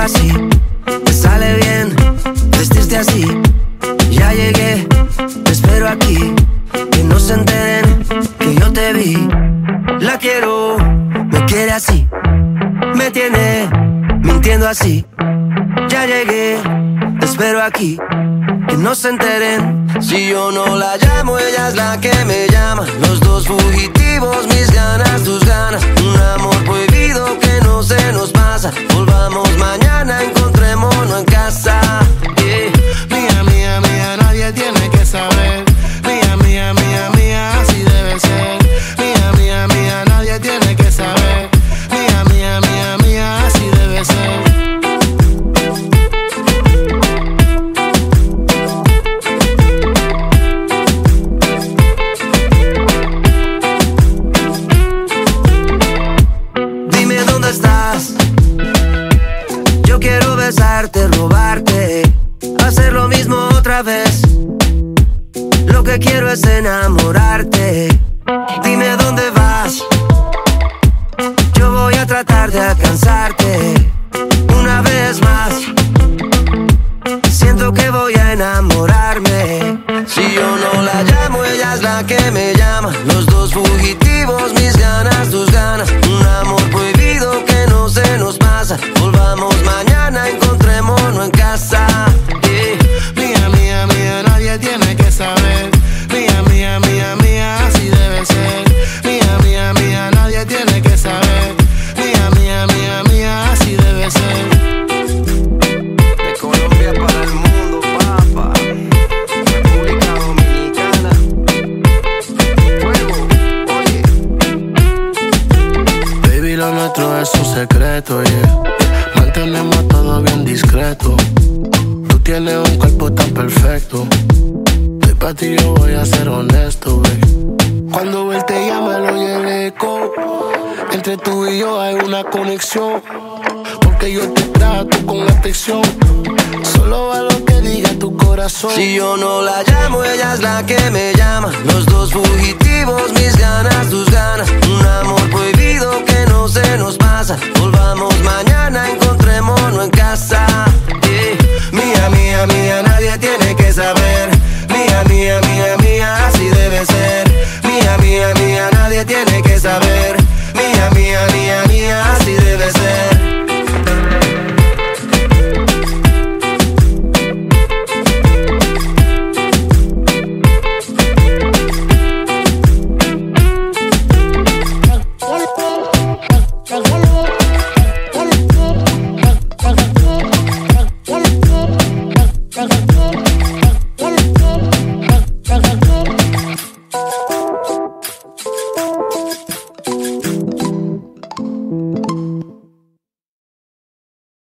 así, te sale bien vestirte así. Ya llegué, te espero aquí, que no se enteren que yo te vi. La quiero, me quiere así, me tiene mintiendo así. Ya llegué, te espero aquí, que no se enteren. Si yo no la llamo, ella es la que me llama. Los dos fugitivos, mis estás. Yo quiero besarte, robarte, hacer lo mismo otra vez. Lo que quiero es enamorarte. Dime dónde vas. Yo voy a tratar de alcanzarte una vez más. Siento que voy a enamorarme. Si yo no la llamo, ella es la que me llama. Los dos fugitivos, nuestro es un secreto, yeah. Mantenemos todo bien discreto. Tú tienes un cuerpo tan perfecto. De pa' ti yo voy a ser honesto, baby. Cuando él te llama, lo eco. Entre tú y yo hay una conexión. Porque yo te trato con atención. Solo a lo que diga tu corazón. Si yo no la llamo, ella es la que me llama. Los dos fugitivos, mis ganas, tus ganas. Un amor prohibido que no no se nos pasa. Volvamos mañana, encontrémonos en casa. Eh, mía, mía, mía, nadie tiene que saber. Mía, mía, mía, mía, así debe ser. Mía, mía, mía, nadie tiene que saber. Mía, mía, mía, mía, así